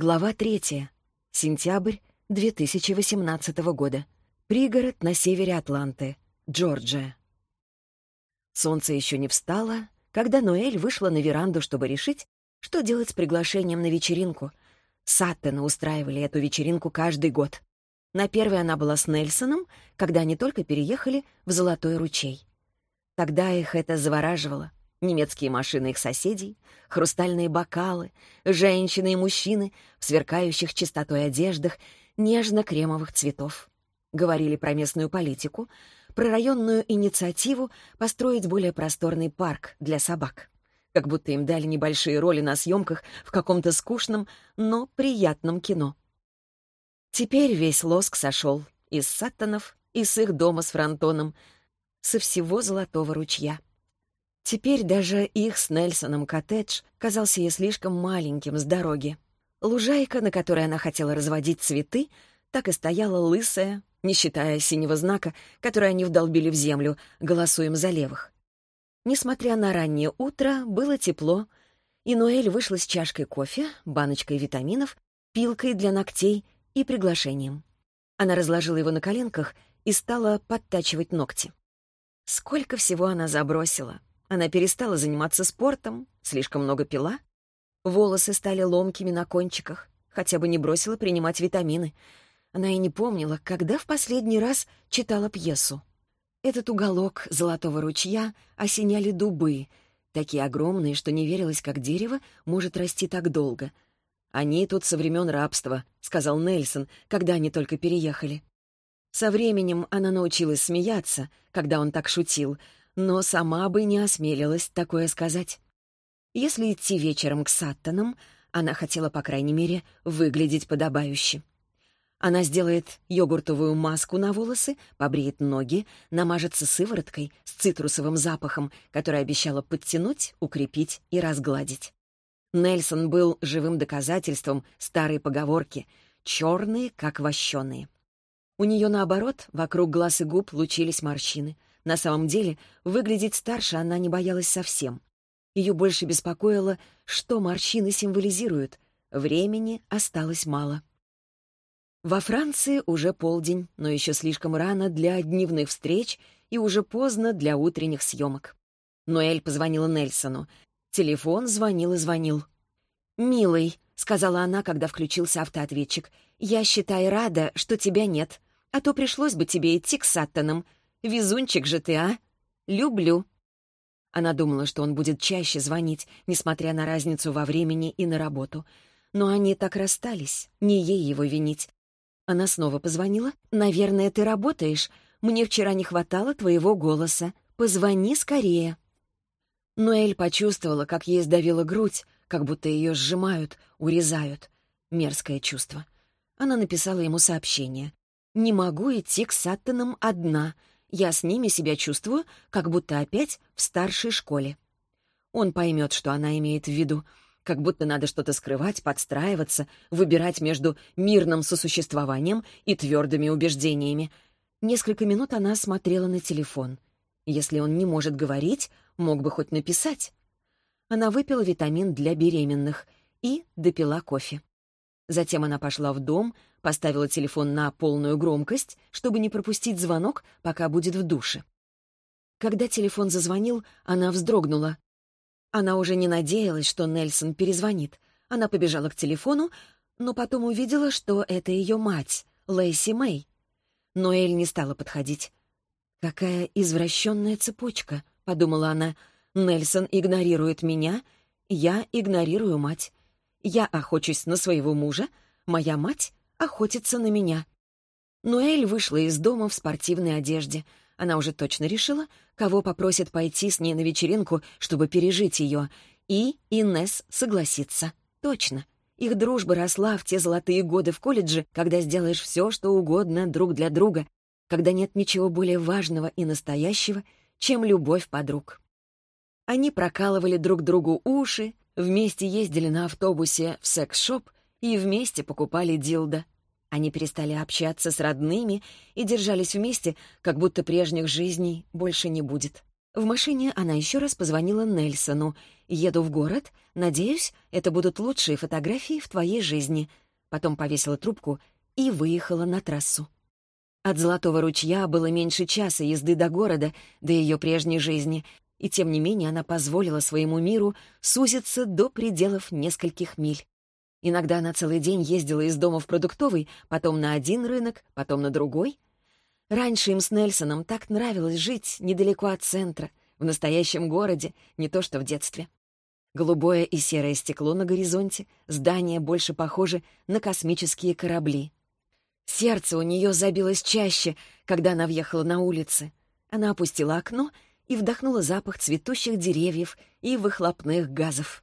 Глава третья. Сентябрь 2018 года. Пригород на севере Атланты, Джорджия. Солнце еще не встало, когда Ноэль вышла на веранду, чтобы решить, что делать с приглашением на вечеринку. Саттены устраивали эту вечеринку каждый год. На первой она была с Нельсоном, когда они только переехали в Золотой ручей. Тогда их это завораживало. Немецкие машины их соседей, хрустальные бокалы, женщины и мужчины в сверкающих чистотой одеждах нежно-кремовых цветов. Говорили про местную политику, про районную инициативу построить более просторный парк для собак. Как будто им дали небольшие роли на съемках в каком-то скучном, но приятном кино. Теперь весь лоск сошел из Саттонов, из их дома с фронтоном, со всего Золотого ручья. Теперь даже их с Нельсоном коттедж казался ей слишком маленьким с дороги. Лужайка, на которой она хотела разводить цветы, так и стояла лысая, не считая синего знака, который они вдолбили в землю, голосуем за левых. Несмотря на раннее утро, было тепло, и Ноэль вышла с чашкой кофе, баночкой витаминов, пилкой для ногтей и приглашением. Она разложила его на коленках и стала подтачивать ногти. Сколько всего она забросила. Она перестала заниматься спортом, слишком много пила. Волосы стали ломкими на кончиках, хотя бы не бросила принимать витамины. Она и не помнила, когда в последний раз читала пьесу. Этот уголок золотого ручья осеняли дубы, такие огромные, что не верилось, как дерево может расти так долго. «Они тут со времен рабства», — сказал Нельсон, когда они только переехали. Со временем она научилась смеяться, когда он так шутил, но сама бы не осмелилась такое сказать. Если идти вечером к Саттонам, она хотела, по крайней мере, выглядеть подобающе. Она сделает йогуртовую маску на волосы, побреет ноги, намажется сывороткой с цитрусовым запахом, который обещала подтянуть, укрепить и разгладить. Нельсон был живым доказательством старой поговорки «черные, как вощеные». У нее, наоборот, вокруг глаз и губ лучились морщины — на самом деле, выглядеть старше она не боялась совсем. Ее больше беспокоило, что морщины символизируют. Времени осталось мало. Во Франции уже полдень, но еще слишком рано для дневных встреч и уже поздно для утренних съемок. Ноэль позвонила Нельсону. Телефон звонил и звонил. «Милый», — сказала она, когда включился автоответчик, — «я, считай, рада, что тебя нет, а то пришлось бы тебе идти к Саттонам. Везунчик же ты, а? Люблю». Она думала, что он будет чаще звонить, несмотря на разницу во времени и на работу. Но они так расстались, не ей его винить. Она снова позвонила. «Наверное, ты работаешь. Мне вчера не хватало твоего голоса. Позвони скорее». Ноэль почувствовала, как ей сдавила грудь, как будто ее сжимают, урезают. Мерзкое чувство. Она написала ему сообщение. «Не могу идти к Саттонам одна. Я с ними себя чувствую, как будто опять в старшей школе. Он поймет, что она имеет в виду, как будто надо что-то скрывать, подстраиваться, выбирать между мирным сосуществованием и твердыми убеждениями. Несколько минут она смотрела на телефон. Если он не может говорить, мог бы хоть написать. Она выпила витамин для беременных и допила кофе. Затем она пошла в дом, поставила телефон на полную громкость, чтобы не пропустить звонок, пока будет в душе. Когда телефон зазвонил, она вздрогнула. Она уже не надеялась, что Нельсон перезвонит. Она побежала к телефону, но потом увидела, что это ее мать, Лейси Мэй. Но Эль не стала подходить. «Какая извращенная цепочка», — подумала она. «Нельсон игнорирует меня, я игнорирую мать. Я охочусь на своего мужа, моя мать охотится на меня. Ноэль вышла из дома в спортивной одежде. Она уже точно решила, кого попросит пойти с ней на вечеринку, чтобы пережить ее. И Инесс согласится. Точно. Их дружба росла в те золотые годы в колледже, когда сделаешь все, что угодно друг для друга, когда нет ничего более важного и настоящего, чем любовь подруг. Они прокалывали друг другу уши, Вместе ездили на автобусе в секс-шоп и вместе покупали дилдо. Они перестали общаться с родными и держались вместе, как будто прежних жизней больше не будет. В машине она еще раз позвонила Нельсону Еду в город. Надеюсь, это будут лучшие фотографии в твоей жизни». Потом повесила трубку и выехала на трассу. От Золотого ручья было меньше часа езды до города, до ее прежней жизни, и тем не менее она позволила своему миру сузиться до пределов нескольких миль. Иногда она целый день ездила из дома в продуктовый, потом на один рынок, потом на другой. Раньше им с Нельсоном так нравилось жить недалеко от центра, в настоящем городе, не то что в детстве. Голубое и серое стекло на горизонте, здания больше похожи на космические корабли. Сердце у нее забилось чаще, когда она въехала на улицы. Она опустила окно и вдохнула запах цветущих деревьев и выхлопных газов.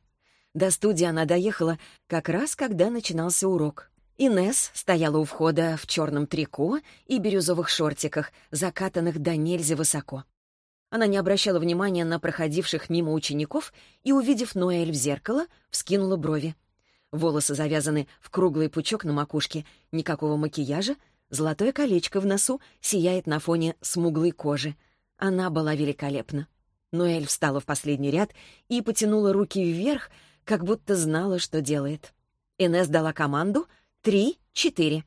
До студии она доехала как раз, когда начинался урок. Инес стояла у входа в черном трико и бирюзовых шортиках, закатанных до нельзя высоко. Она не обращала внимания на проходивших мимо учеников и, увидев Ноэль в зеркало, вскинула брови. Волосы завязаны в круглый пучок на макушке, никакого макияжа, золотое колечко в носу сияет на фоне смуглой кожи. Она была великолепна. Ноэль встала в последний ряд и потянула руки вверх, как будто знала, что делает. Инесс дала команду «Три, четыре».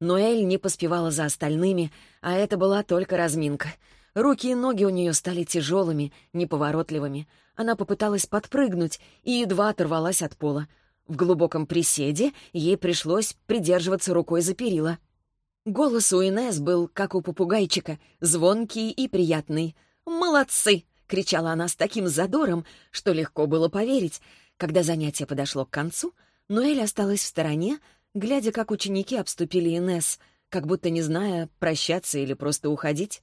Ноэль не поспевала за остальными, а это была только разминка. Руки и ноги у нее стали тяжелыми, неповоротливыми. Она попыталась подпрыгнуть и едва оторвалась от пола. В глубоком приседе ей пришлось придерживаться рукой за перила. Голос у Инесс был, как у попугайчика, звонкий и приятный. «Молодцы!» — кричала она с таким задором, что легко было поверить. Когда занятие подошло к концу, Ноэль осталась в стороне, глядя, как ученики обступили Инес, как будто не зная, прощаться или просто уходить.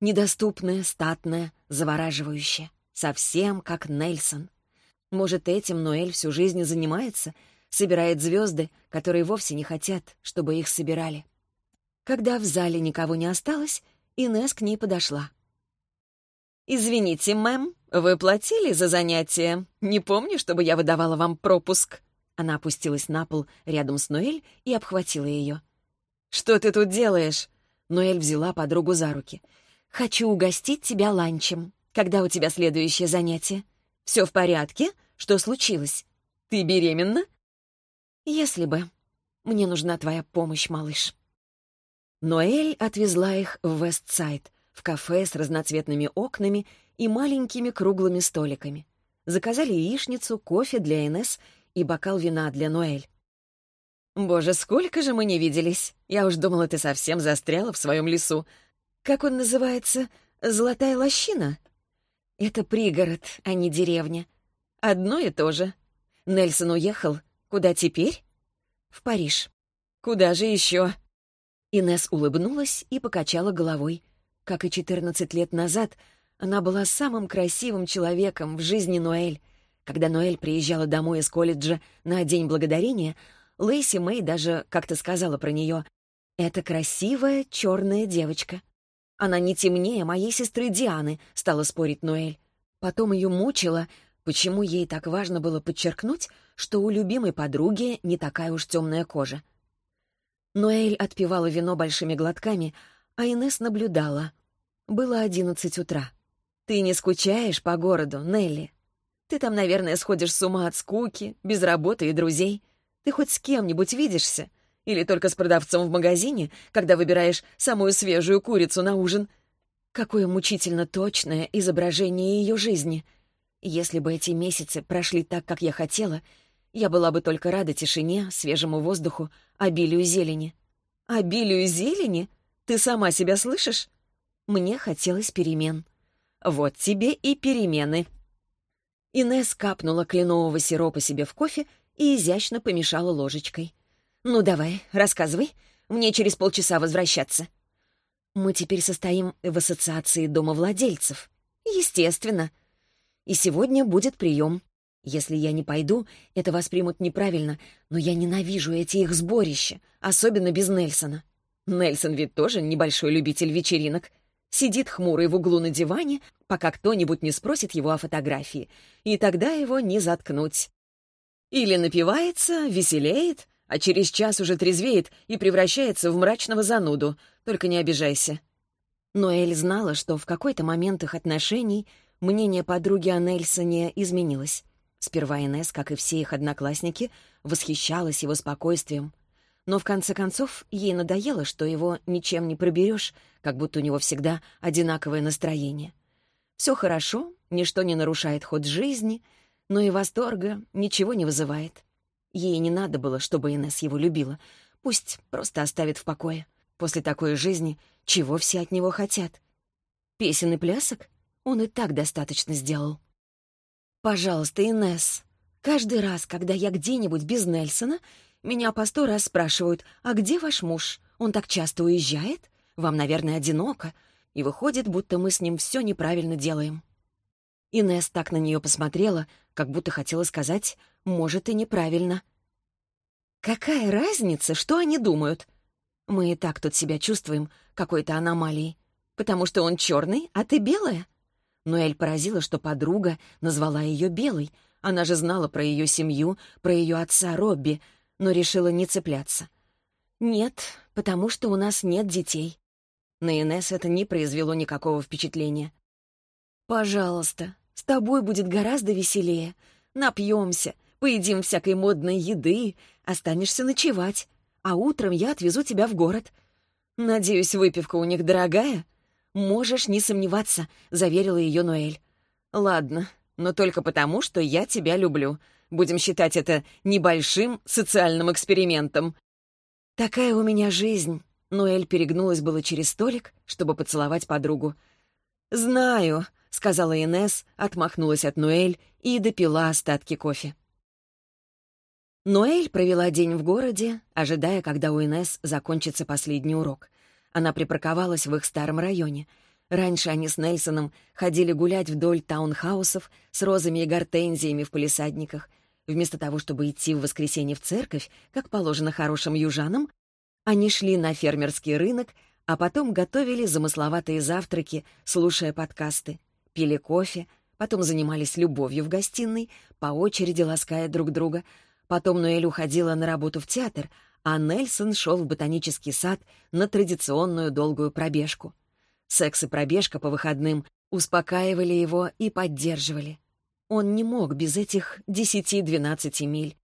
Недоступная, статная, завораживающая. Совсем как Нельсон. Может, этим Ноэль всю жизнь занимается, собирает звезды, которые вовсе не хотят, чтобы их собирали. Когда в зале никого не осталось, Инес к ней подошла. «Извините, мэм, вы платили за занятие? Не помню, чтобы я выдавала вам пропуск». Она опустилась на пол рядом с Ноэль и обхватила ее. «Что ты тут делаешь?» Ноэль взяла подругу за руки. «Хочу угостить тебя ланчем. Когда у тебя следующее занятие? Все в порядке? Что случилось? Ты беременна?» «Если бы. Мне нужна твоя помощь, малыш». Ноэль отвезла их в Вестсайд, в кафе с разноцветными окнами и маленькими круглыми столиками. Заказали яичницу, кофе для Инес и бокал вина для Ноэль. «Боже, сколько же мы не виделись! Я уж думала, ты совсем застряла в своем лесу. Как он называется? Золотая лощина?» «Это пригород, а не деревня. Одно и то же. Нельсон уехал. Куда теперь?» «В Париж». «Куда же еще?» Инес улыбнулась и покачала головой. Как и 14 лет назад, она была самым красивым человеком в жизни Ноэль. Когда Ноэль приезжала домой из колледжа на День Благодарения, Лейси Мэй даже как-то сказала про нее «Это красивая черная девочка». «Она не темнее моей сестры Дианы», — стала спорить Ноэль. Потом ее мучило, почему ей так важно было подчеркнуть, что у любимой подруги не такая уж темная кожа. Ноэль отпивала вино большими глотками, а Инес наблюдала. Было одиннадцать утра. «Ты не скучаешь по городу, Нелли? Ты там, наверное, сходишь с ума от скуки, без работы и друзей. Ты хоть с кем-нибудь видишься? Или только с продавцом в магазине, когда выбираешь самую свежую курицу на ужин? Какое мучительно точное изображение ее жизни. Если бы эти месяцы прошли так, как я хотела, я была бы только рада тишине, свежему воздуху, обилию зелени. Обилию зелени? Ты сама себя слышишь? Мне хотелось перемен. Вот тебе и перемены. Инесс капнула кленового сиропа себе в кофе и изящно помешала ложечкой. «Ну давай, рассказывай. Мне через полчаса возвращаться». «Мы теперь состоим в ассоциации домовладельцев». «Естественно. И сегодня будет прием. Если я не пойду, это воспримут неправильно, но я ненавижу эти их сборища, особенно без Нельсона. Нельсон ведь тоже небольшой любитель вечеринок. Сидит хмурый в углу на диване, пока кто-нибудь не спросит его о фотографии, и тогда его не заткнуть. Или напивается, веселеет, а через час уже трезвеет и превращается в мрачного зануду. Только не обижайся. Но Эль знала, что в какой-то момент их отношений Мнение подруги о Нельсоне изменилось. Сперва Инесс, как и все их одноклассники, восхищалась его спокойствием. Но в конце концов ей надоело, что его ничем не проберешь, как будто у него всегда одинаковое настроение. Все хорошо, ничто не нарушает ход жизни, но и восторга ничего не вызывает. Ей не надо было, чтобы Инесс его любила. Пусть просто оставит в покое. После такой жизни чего все от него хотят? Песен и плясок? Он и так достаточно сделал. «Пожалуйста, Инесс, каждый раз, когда я где-нибудь без Нельсона, меня по сто раз спрашивают, а где ваш муж? Он так часто уезжает? Вам, наверное, одиноко. И выходит, будто мы с ним все неправильно делаем». Инесс так на нее посмотрела, как будто хотела сказать, может, и неправильно. «Какая разница, что они думают? Мы и так тут себя чувствуем какой-то аномалией. Потому что он черный, а ты белая?» Но Эль поразила, что подруга назвала ее Белой. Она же знала про ее семью, про ее отца Робби, но решила не цепляться. «Нет, потому что у нас нет детей». На Инесс это не произвело никакого впечатления. «Пожалуйста, с тобой будет гораздо веселее. Напьемся, поедим всякой модной еды, останешься ночевать, а утром я отвезу тебя в город. Надеюсь, выпивка у них дорогая?» «Можешь не сомневаться», — заверила ее Ноэль. «Ладно, но только потому, что я тебя люблю. Будем считать это небольшим социальным экспериментом». «Такая у меня жизнь». Ноэль перегнулась было через столик, чтобы поцеловать подругу. «Знаю», — сказала Инесс, отмахнулась от Ноэль и допила остатки кофе. Ноэль провела день в городе, ожидая, когда у Инесс закончится последний урок. Она припарковалась в их старом районе. Раньше они с Нельсоном ходили гулять вдоль таунхаусов с розами и гортензиями в палисадниках. Вместо того, чтобы идти в воскресенье в церковь, как положено хорошим южанам, они шли на фермерский рынок, а потом готовили замысловатые завтраки, слушая подкасты, пили кофе, потом занимались любовью в гостиной, по очереди лаская друг друга. Потом Ноэль уходила на работу в театр, а Нельсон шел в ботанический сад на традиционную долгую пробежку. Секс и пробежка по выходным успокаивали его и поддерживали. Он не мог без этих десяти-двенадцати миль.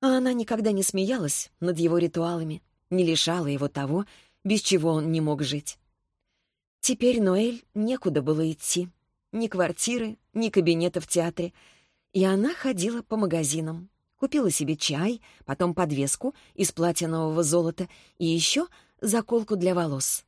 А она никогда не смеялась над его ритуалами, не лишала его того, без чего он не мог жить. Теперь Ноэль некуда было идти. Ни квартиры, ни кабинета в театре. И она ходила по магазинам, Купила себе чай, потом подвеску из платинового золота и еще заколку для волос.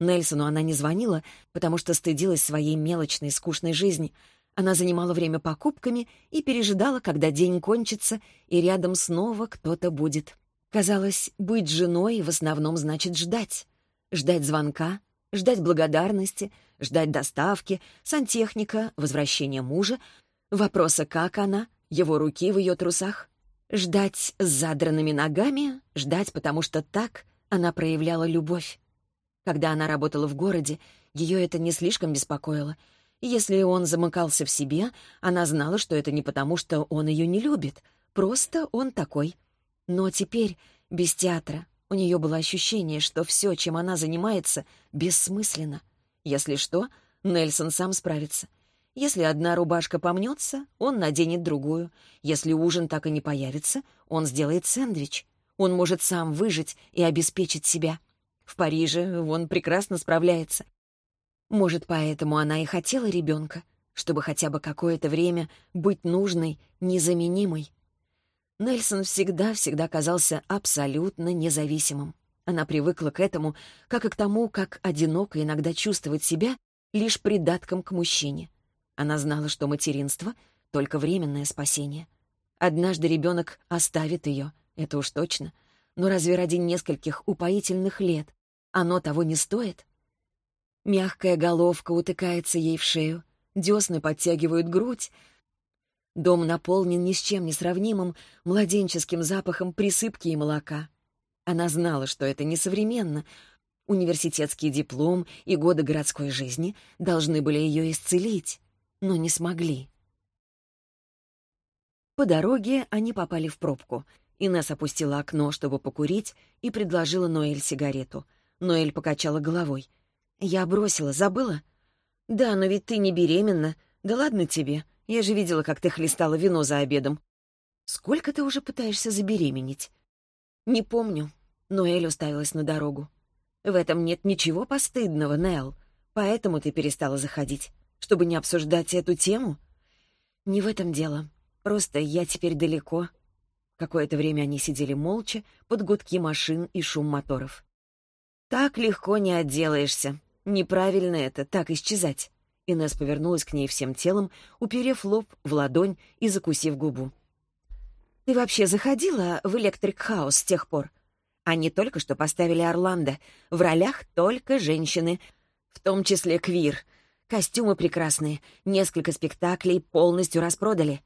Нельсону она не звонила, потому что стыдилась своей мелочной, скучной жизни. Она занимала время покупками и пережидала, когда день кончится, и рядом снова кто-то будет. Казалось, быть женой в основном значит ждать. Ждать звонка, ждать благодарности, ждать доставки, сантехника, возвращения мужа, вопроса «как она?», его руки в ее трусах. Ждать с задранными ногами, ждать, потому что так она проявляла любовь. Когда она работала в городе, ее это не слишком беспокоило. Если он замыкался в себе, она знала, что это не потому, что он ее не любит, просто он такой. Но теперь, без театра, у нее было ощущение, что все, чем она занимается, бессмысленно. Если что, Нельсон сам справится. Если одна рубашка помнется, он наденет другую. Если ужин так и не появится, он сделает сэндвич. Он может сам выжить и обеспечить себя. В Париже он прекрасно справляется. Может, поэтому она и хотела ребенка, чтобы хотя бы какое-то время быть нужной, незаменимой. Нельсон всегда-всегда казался абсолютно независимым. Она привыкла к этому, как и к тому, как одиноко иногда чувствовать себя лишь придатком к мужчине. Она знала, что материнство — только временное спасение. Однажды ребенок оставит ее, это уж точно. Но разве ради нескольких упоительных лет оно того не стоит? Мягкая головка утыкается ей в шею, десны подтягивают грудь. Дом наполнен ни с чем не сравнимым младенческим запахом присыпки и молока. Она знала, что это несовременно. Университетский диплом и годы городской жизни должны были ее исцелить но не смогли. По дороге они попали в пробку. Инесс опустила окно, чтобы покурить, и предложила Ноэль сигарету. Ноэль покачала головой. «Я бросила, забыла?» «Да, но ведь ты не беременна. «Да ладно тебе. Я же видела, как ты хлестала вино за обедом. Сколько ты уже пытаешься забеременеть?» «Не помню». Ноэль уставилась на дорогу. «В этом нет ничего постыдного, Нелл. Поэтому ты перестала заходить, чтобы не обсуждать эту тему?» «Не в этом дело. Просто я теперь далеко». Какое-то время они сидели молча под гудки машин и шум моторов. «Так легко не отделаешься. Неправильно это, так исчезать». Инесс повернулась к ней всем телом, уперев лоб в ладонь и закусив губу. «Ты вообще заходила в Электрик Хаус с тех пор? Они только что поставили Орландо. В ролях только женщины, в том числе квир. Костюмы прекрасные, несколько спектаклей полностью распродали.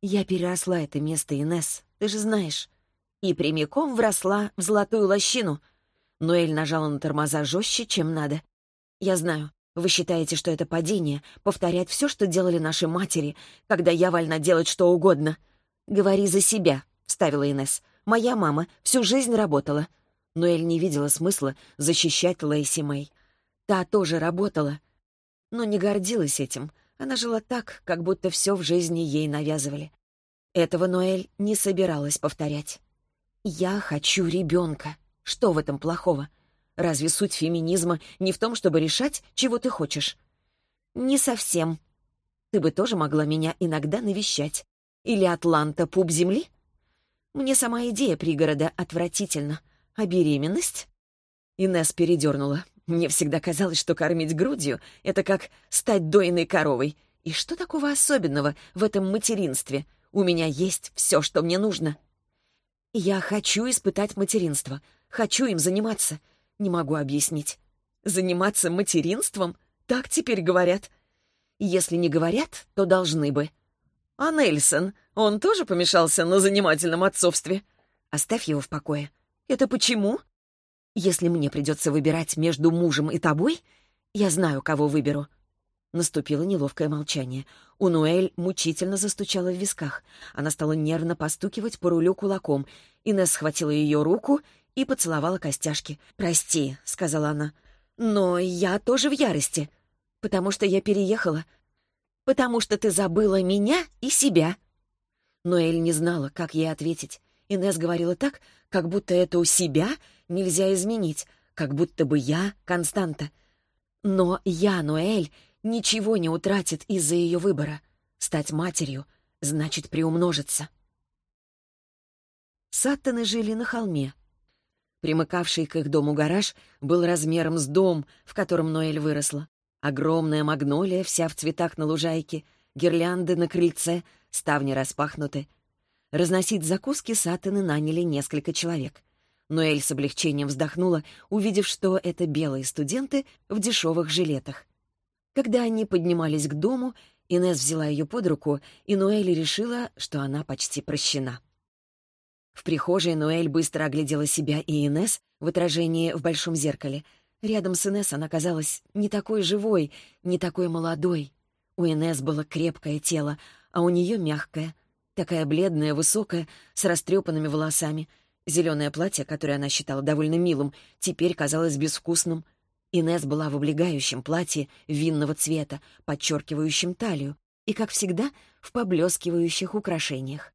Я переросла это место, Инесс, ты же знаешь. И прямиком вросла в золотую лощину. Ноэль нажала на тормоза жестче, чем надо. Я знаю, вы считаете, что это падение, повторять все, что делали наши матери, когда я вольна делать что угодно. «Говори за себя», — вставила Инесс. «Моя мама всю жизнь работала». Но Эль не видела смысла защищать Лейси Мэй. Та тоже работала, но не гордилась этим. Она жила так, как будто все в жизни ей навязывали. Этого Ноэль не собиралась повторять. «Я хочу ребенка. Что в этом плохого? Разве суть феминизма не в том, чтобы решать, чего ты хочешь? Не совсем. Ты бы тоже могла меня иногда навещать. Или Атланта — пуп земли? Мне сама идея пригорода отвратительна. А беременность? Инесс передернула. Мне всегда казалось, что кормить грудью — это как стать дойной коровой. И что такого особенного в этом материнстве? У меня есть все, что мне нужно. Я хочу испытать материнство. Хочу им заниматься. Не могу объяснить. Заниматься материнством? Так теперь говорят. Если не говорят, то должны бы. А Нельсон, он тоже помешался на занимательном отцовстве? Оставь его в покое. Это почему? Если мне придется выбирать между мужем и тобой, я знаю, кого выберу. Наступило неловкое молчание. У Нуэль мучительно застучала в висках. Она стала нервно постукивать по рулю кулаком. Инесс схватила ее руку и поцеловала костяшки. «Прости», — сказала она, — «но я тоже в ярости, потому что я переехала, потому что ты забыла меня и себя». Но Эль не знала, как ей ответить. Инесс говорила так, как будто это у себя нельзя изменить, как будто бы я — константа. Но я, Ноэль, ничего не утратит из-за ее выбора. Стать матерью значит приумножиться. Саттоны жили на холме, Примыкавший к их дому гараж был размером с дом, в котором Ноэль выросла. Огромная магнолия, вся в цветах на лужайке, гирлянды на крыльце, ставни распахнуты. Разносить закуски Сатаны наняли несколько человек. Ноэль с облегчением вздохнула, увидев, что это белые студенты в дешевых жилетах. Когда они поднимались к дому, Инесс взяла ее под руку, и Ноэль решила, что она почти прощена. В прихожей Ноэль быстро оглядела себя и Инес в отражении в большом зеркале. Рядом с Инес она казалась не такой живой, не такой молодой. У Инес было крепкое тело, а у нее мягкое. Такая бледная, высокая, с растрепанными волосами. Зеленое платье, которое она считала довольно милым, теперь казалось безвкусным. Инес была в облегающем платье винного цвета, подчеркивающем талию, и, как всегда, в поблескивающих украшениях.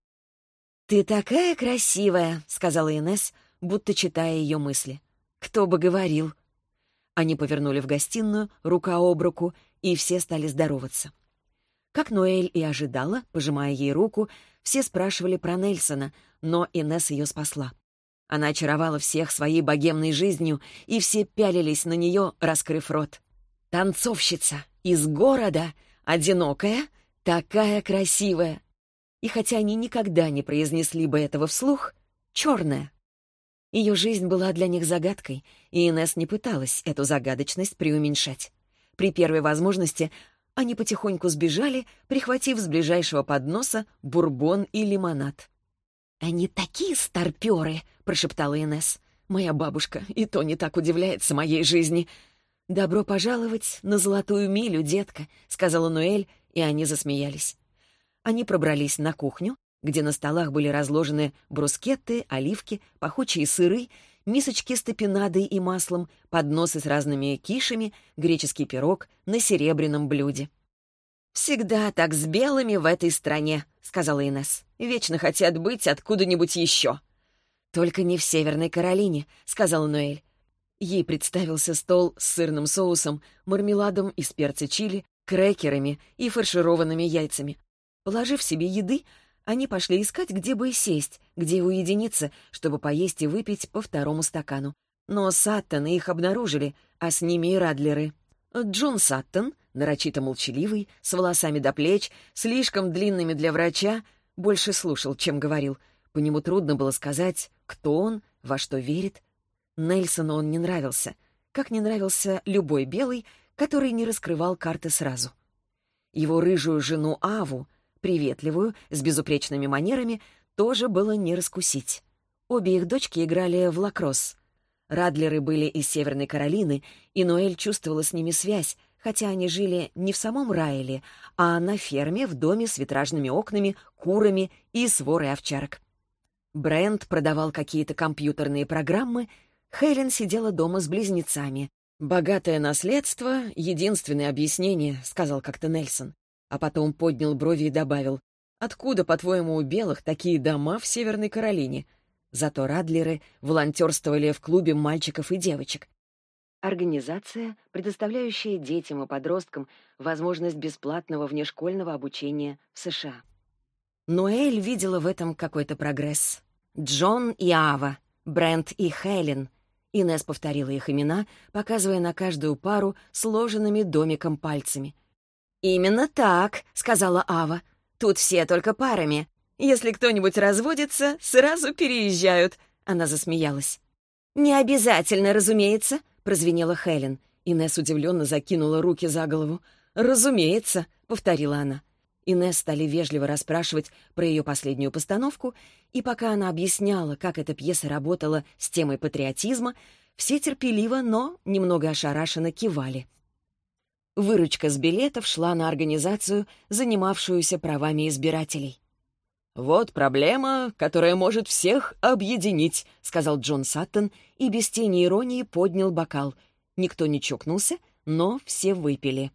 «Ты такая красивая», — сказала Инесс, будто читая ее мысли. «Кто бы говорил». Они повернули в гостиную, рука об руку, и все стали здороваться. Как Ноэль и ожидала, пожимая ей руку, все спрашивали про Нельсона, но Инесс ее спасла. Она очаровала всех своей богемной жизнью, и все пялились на нее, раскрыв рот. «Танцовщица! Из города! Одинокая! Такая красивая! И хотя они никогда не произнесли бы этого вслух, черная. Ее жизнь была для них загадкой, и Инесс не пыталась эту загадочность преуменьшать. При первой возможности они потихоньку сбежали, прихватив с ближайшего подноса бурбон и лимонад. «Они такие старперы!» — прошептала Инесс. «Моя бабушка и то не так удивляется моей жизни». «Добро пожаловать на золотую милю, детка», — сказала Нуэль, и они засмеялись. Они пробрались на кухню, где на столах были разложены брускетты, оливки, пахучие сыры, мисочки с топинадой и маслом, подносы с разными кишами, греческий пирог на серебряном блюде. «Всегда так с белыми в этой стране», — сказала Инесс. «Вечно хотят быть откуда-нибудь еще». «Только не в Северной Каролине», — сказала Ноэль. Ей представился стол с сырным соусом, мармеладом из перца чили, крекерами и фаршированными яйцами. Положив себе еды, они пошли искать, где бы сесть, где уединиться, чтобы поесть и выпить по второму стакану. Но Саттоны их обнаружили, а с ними и Радлеры. Джон Саттон, нарочито молчаливый, с волосами до плеч, слишком длинными для врача, больше слушал, чем говорил. По нему трудно было сказать, кто он, во что верит. Нельсону он не нравился, как не нравился любой белый, который не раскрывал карты сразу. Его рыжую жену Аву, приветливую, с безупречными манерами, тоже было не раскусить. Обе их дочки играли в лакросс. Радлеры были из Северной Каролины, и Ноэль чувствовала с ними связь, хотя они жили не в самом Райле, а на ферме в доме с витражными окнами, курами и сворой овчарок. Брент продавал какие-то компьютерные программы, Хелен сидела дома с близнецами. «Богатое наследство — единственное объяснение», — сказал как-то Нельсон. А потом поднял брови и добавил, «Откуда, по-твоему, у белых такие дома в Северной Каролине?» Зато Радлеры волонтерствовали в клубе мальчиков и девочек. Организация, предоставляющая детям и подросткам возможность бесплатного внешкольного обучения в США. Ноэль видела в этом какой-то прогресс. Джон и Ава, Брент и Хелен. Инесс повторила их имена, показывая на каждую пару сложенными домиком пальцами. «Именно так», — сказала Ава. «Тут все только парами. Если кто-нибудь разводится, сразу переезжают», — она засмеялась. «Не обязательно, разумеется», — прозвенела Хелен. Инесс удивленно закинула руки за голову. «Разумеется», — повторила она. Инесс стали вежливо расспрашивать про ее последнюю постановку, и пока она объясняла, как эта пьеса работала с темой патриотизма, все терпеливо, но немного ошарашенно кивали. Выручка с билетов шла на организацию, занимавшуюся правами избирателей. «Вот проблема, которая может всех объединить», — сказал Джон Саттон и без тени иронии поднял бокал. Никто не чокнулся, но все выпили.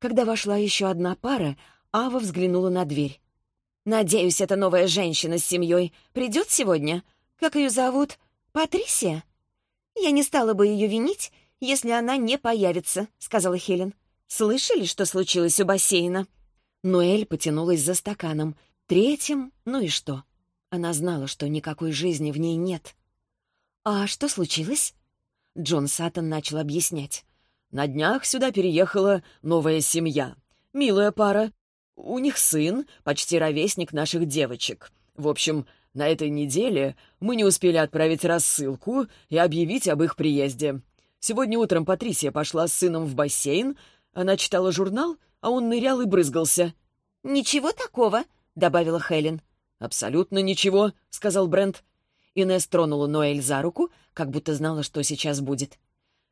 Когда вошла еще одна пара, Ава взглянула на дверь. «Надеюсь, эта новая женщина с семьей придет сегодня? Как ее зовут? Патрисия?» «Я не стала бы ее винить, если она не появится», — сказала Хелен. «Слышали, что случилось у бассейна?» Ноэль потянулась за стаканом — Третьим, ну и что? Она знала, что никакой жизни в ней нет. «А что случилось?» Джон Саттон начал объяснять. «На днях сюда переехала новая семья. Милая пара. У них сын, почти ровесник наших девочек. В общем, на этой неделе мы не успели отправить рассылку и объявить об их приезде. Сегодня утром Патрисия пошла с сыном в бассейн. Она читала журнал, а он нырял и брызгался. «Ничего такого», — добавила Хелен. «Абсолютно ничего», — сказал Брент. Инесс тронула Ноэль за руку, как будто знала, что сейчас будет.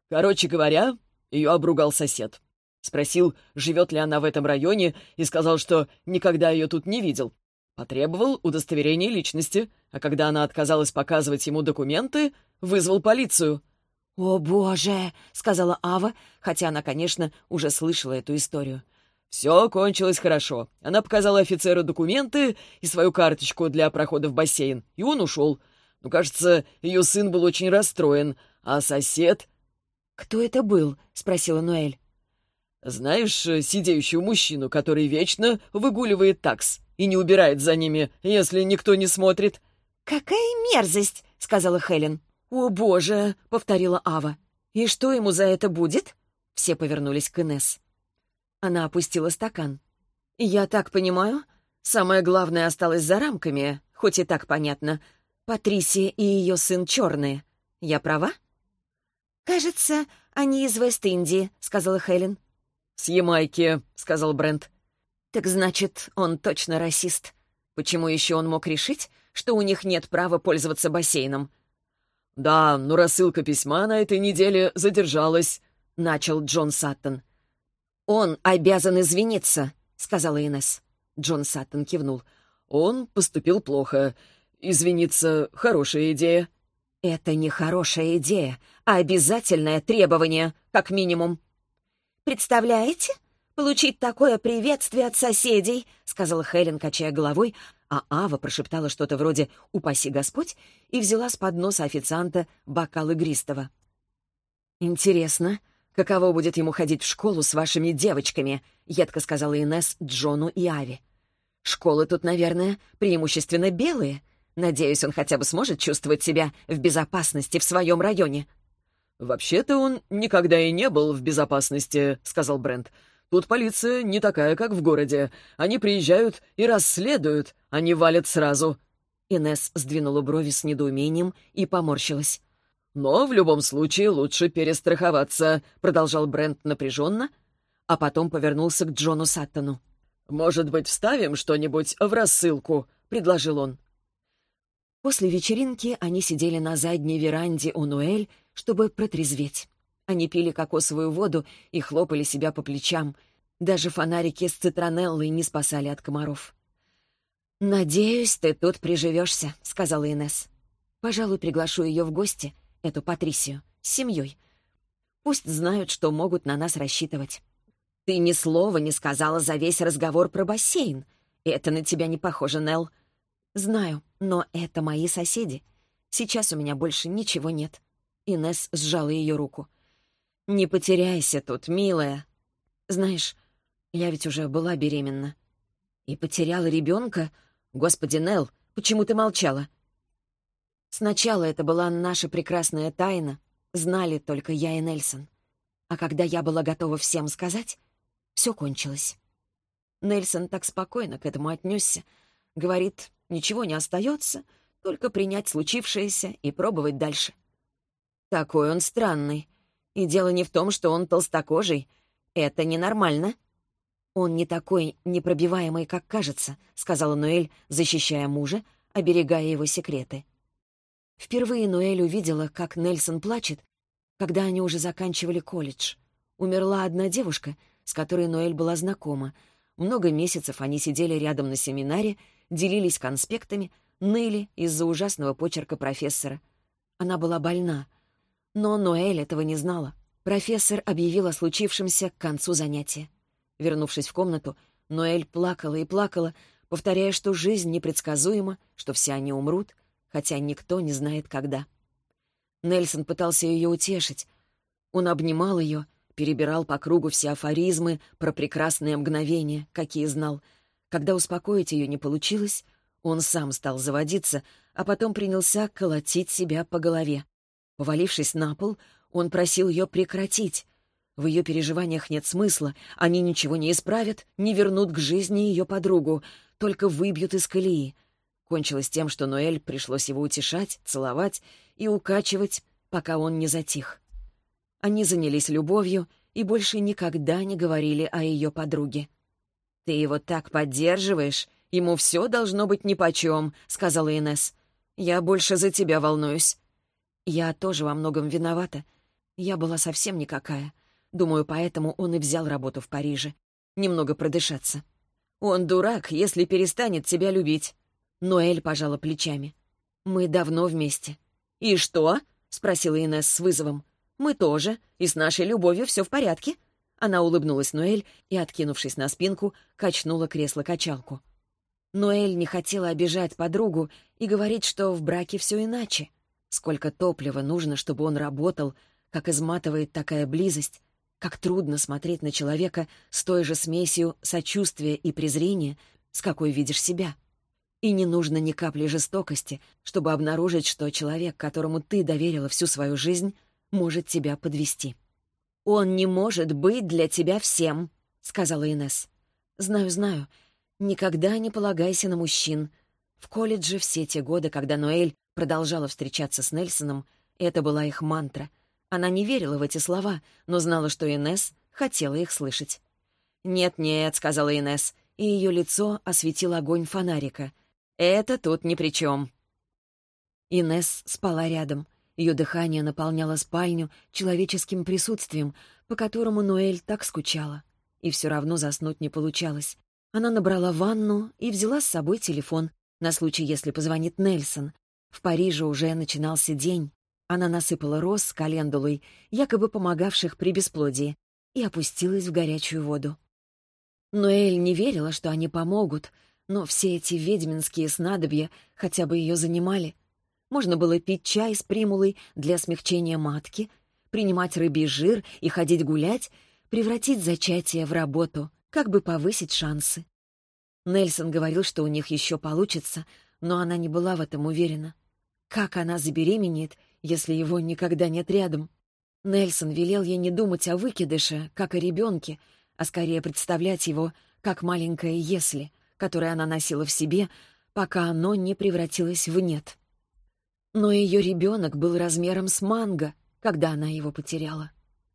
«Короче говоря, ее обругал сосед. Спросил, живет ли она в этом районе, и сказал, что никогда ее тут не видел. Потребовал удостоверения личности, а когда она отказалась показывать ему документы, вызвал полицию». «О, боже!» — сказала Ава, хотя она, конечно, уже слышала эту историю. Все кончилось хорошо. Она показала офицеру документы и свою карточку для прохода в бассейн, и он ушел. Ну, кажется, ее сын был очень расстроен, а сосед... «Кто это был?» — спросила Ноэль. «Знаешь сидеющего мужчину, который вечно выгуливает такс и не убирает за ними, если никто не смотрит?» «Какая мерзость!» — сказала Хелен. «О, боже!» — повторила Ава. «И что ему за это будет?» Все повернулись к Инесс. Она опустила стакан. «Я так понимаю, самое главное осталось за рамками, хоть и так понятно. Патрисия и ее сын черные. Я права?» «Кажется, они из Вест-Индии», — сказала Хелен. «С Ямайки», — сказал Брент. «Так значит, он точно расист. Почему еще он мог решить, что у них нет права пользоваться бассейном?» «Да, но рассылка письма на этой неделе задержалась», — начал Джон Саттон. «Он обязан извиниться», — сказала Инесс. Джон Саттон кивнул. «Он поступил плохо. Извиниться — хорошая идея». «Это не хорошая идея, а обязательное требование, как минимум». «Представляете?» — получить такое приветствие от соседей», — сказала Хелен, качая головой, а Ава прошептала что-то вроде «Упаси Господь» и взяла с подноса официанта бокал игристого. «Интересно, каково будет ему ходить в школу с вашими девочками?» — едко сказала Инесс Джону и Аве. «Школы тут, наверное, преимущественно белые. Надеюсь, он хотя бы сможет чувствовать себя в безопасности в своем районе». «Вообще-то он никогда и не был в безопасности», — сказал Брент. Тут полиция не такая, как в городе. Они приезжают и расследуют, они валят сразу». Инес сдвинула брови с недоумением и поморщилась. «Но в любом случае лучше перестраховаться», — продолжал Брент напряженно, а потом повернулся к Джону Саттону. «Может быть, вставим что-нибудь в рассылку?» — предложил он. После вечеринки они сидели на задней веранде у Нуэль, чтобы протрезветь. Они пили кокосовую воду и хлопали себя по плечам. Даже фонарики с цитронеллой не спасали от комаров. «Надеюсь, ты тут приживешься», — сказала Инес. «Пожалуй, приглашу ее в гости, эту Патрисию, с семьей. Пусть знают, что могут на нас рассчитывать. Ты ни слова не сказала за весь разговор про бассейн. Это на тебя не похоже, Нелл. Знаю, но это мои соседи. Сейчас у меня больше ничего нет». Инес сжала ее руку. «Не потеряйся тут, милая. Знаешь, я ведь уже была беременна. И потеряла ребенка? Господи, Нелл, почему ты молчала?» Сначала это была наша прекрасная тайна, знали только я и Нельсон. А когда я была готова всем сказать, все кончилось. Нельсон так спокойно к этому отнесся. Говорит, ничего не остается, только принять случившееся и пробовать дальше. Такой он странный. И дело не в том, что он толстокожий. Это ненормально. «Он не такой непробиваемый, как кажется», — сказала Ноэль, защищая мужа, оберегая его секреты. Впервые Ноэль увидела, как Нельсон плачет, когда они уже заканчивали колледж. Умерла одна девушка, с которой Ноэль была знакома. Много месяцев они сидели рядом на семинаре, делились конспектами, ныли из-за ужасного почерка профессора. Она была больна — но Ноэль этого не знала. Профессор объявил о случившемся к концу занятия. Вернувшись в комнату, Ноэль плакала и плакала, повторяя, что жизнь непредсказуема, что все они умрут, хотя никто не знает, когда. Нельсон пытался ее утешить. Он обнимал ее, перебирал по кругу все афоризмы про прекрасные мгновения, какие знал. Когда успокоить ее не получилось, он сам стал заводиться, а потом принялся колотить себя по голове. Повалившись на пол, он просил ее прекратить. В ее переживаниях нет смысла, они ничего не исправят, не вернут к жизни ее подругу, только выбьют из колеи. Кончилось тем, что Ноэль пришлось его утешать, целовать и укачивать, пока он не затих. Они занялись любовью и больше никогда не говорили о ее подруге. «Ты его так поддерживаешь, ему все должно быть нипочем», — сказала Инесс. «Я больше за тебя волнуюсь». Я тоже во многом виновата. Я была совсем никакая. Думаю, поэтому он и взял работу в Париже. Немного продышаться. Он дурак, если перестанет тебя любить. Ноэль пожала плечами. Мы давно вместе. «И что?» — спросила Инесс с вызовом. «Мы тоже, и с нашей любовью все в порядке». Она улыбнулась Ноэль и, откинувшись на спинку, качнула кресло-качалку. Ноэль не хотела обижать подругу и говорить, что в браке все иначе. Сколько топлива нужно, чтобы он работал, как изматывает такая близость, как трудно смотреть на человека с той же смесью сочувствия и презрения, с какой видишь себя. И не нужно ни капли жестокости, чтобы обнаружить, что человек, которому ты доверила всю свою жизнь, может тебя подвести. «Он не может быть для тебя всем», — сказала Инес. «Знаю, знаю. Никогда не полагайся на мужчин. В колледже все те годы, когда Ноэль продолжала встречаться с Нельсоном, и это была их мантра. Она не верила в эти слова, но знала, что Инес хотела их слышать. «Нет-нет», — сказала Инес, и ее лицо осветил огонь фонарика. «Это тут ни при чем». Инес спала рядом. Ее дыхание наполняло спальню человеческим присутствием, по которому Ноэль так скучала. И все равно заснуть не получалось. Она набрала ванну и взяла с собой телефон, на случай, если позвонит Нельсон, в Париже уже начинался день. Она насыпала роз с календулой, якобы помогавших при бесплодии, и опустилась в горячую воду. Ноэль не верила, что они помогут, но все эти ведьминские снадобья хотя бы ее занимали. Можно было пить чай с примулой для смягчения матки, принимать рыбий жир и ходить гулять, превратить зачатие в работу, как бы повысить шансы. Нельсон говорил, что у них еще получится, но она не была в этом уверена. Как она забеременеет, если его никогда нет рядом? Нельсон велел ей не думать о выкидыше, как о ребенке, а скорее представлять его как маленькое «если», которое она носила в себе, пока оно не превратилось в «нет». Но ее ребенок был размером с манго, когда она его потеряла.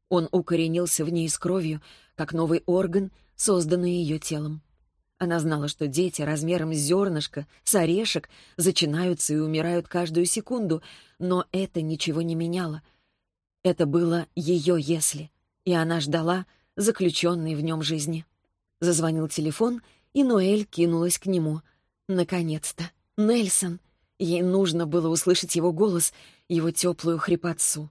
Он укоренился в ней с кровью, как новый орган, созданный ее телом. Она знала, что дети размером с зернышко, с орешек, зачинаются и умирают каждую секунду, но это ничего не меняло. Это было ее «если», и она ждала заключенной в нем жизни. Зазвонил телефон, и Ноэль кинулась к нему. Наконец-то! Нельсон! Ей нужно было услышать его голос, его теплую хрипотцу.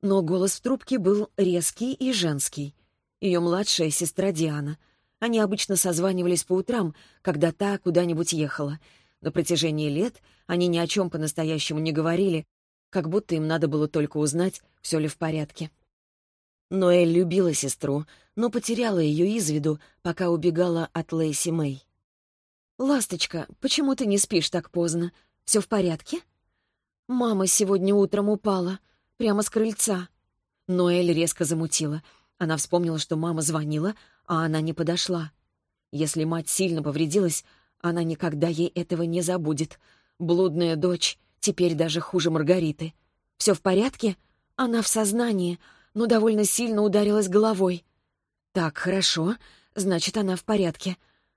Но голос в трубке был резкий и женский. Ее младшая сестра Диана — они обычно созванивались по утрам, когда та куда-нибудь ехала. На протяжении лет они ни о чем по-настоящему не говорили, как будто им надо было только узнать, все ли в порядке. Ноэль любила сестру, но потеряла ее из виду, пока убегала от Лейси Мэй. «Ласточка, почему ты не спишь так поздно? Все в порядке?» «Мама сегодня утром упала. Прямо с крыльца». Ноэль резко замутила. Она вспомнила, что мама звонила, а она не подошла. Если мать сильно повредилась, она никогда ей этого не забудет. Блудная дочь, теперь даже хуже Маргариты. Все в порядке? Она в сознании, но довольно сильно ударилась головой. Так, хорошо, значит, она в порядке.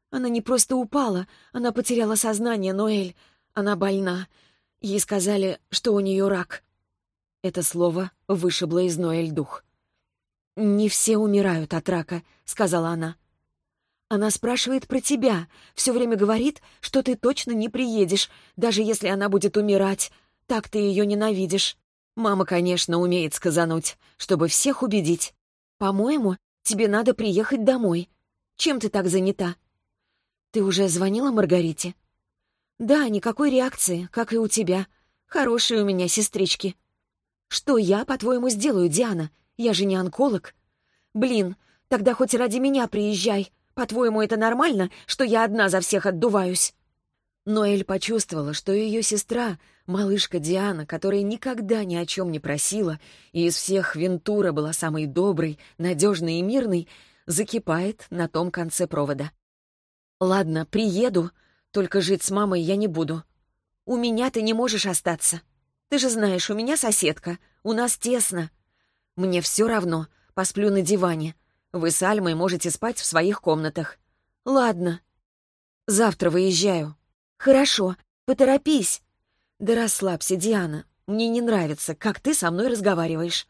Она не просто упала, она потеряла сознание, Ноэль. Она больна. Ей сказали, что у нее рак. Это слово вышибло из Ноэль дух. «Не все умирают от рака», — сказала она. «Она спрашивает про тебя, все время говорит, что ты точно не приедешь, даже если она будет умирать. Так ты ее ненавидишь. Мама, конечно, умеет сказануть, чтобы всех убедить. По-моему, тебе надо приехать домой. Чем ты так занята?» «Ты уже звонила Маргарите?» «Да, никакой реакции, как и у тебя. Хорошие у меня сестрички». «Что я, по-твоему, сделаю, Диана? Я же не онколог. Блин, тогда хоть ради меня приезжай. По-твоему, это нормально, что я одна за всех отдуваюсь?» Ноэль почувствовала, что ее сестра, малышка Диана, которая никогда ни о чем не просила, и из всех Вентура была самой доброй, надежной и мирной, закипает на том конце провода. «Ладно, приеду, только жить с мамой я не буду. У меня ты не можешь остаться. Ты же знаешь, у меня соседка, у нас тесно. Мне все равно, посплю на диване. Вы с Альмой можете спать в своих комнатах. Ладно. Завтра выезжаю. Хорошо, поторопись. Да расслабься, Диана. Мне не нравится, как ты со мной разговариваешь.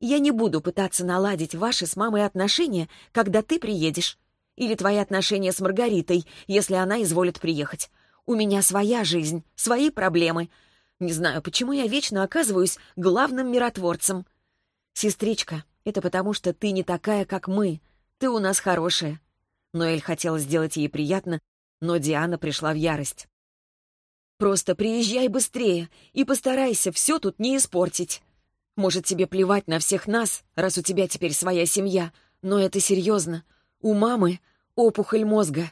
Я не буду пытаться наладить ваши с мамой отношения, когда ты приедешь. Или твои отношения с Маргаритой, если она изволит приехать. У меня своя жизнь, свои проблемы. Не знаю, почему я вечно оказываюсь главным миротворцем. «Сестричка, это потому, что ты не такая, как мы. Ты у нас хорошая». Ноэль хотела сделать ей приятно, но Диана пришла в ярость. «Просто приезжай быстрее и постарайся все тут не испортить. Может, тебе плевать на всех нас, раз у тебя теперь своя семья, но это серьезно. У мамы опухоль мозга,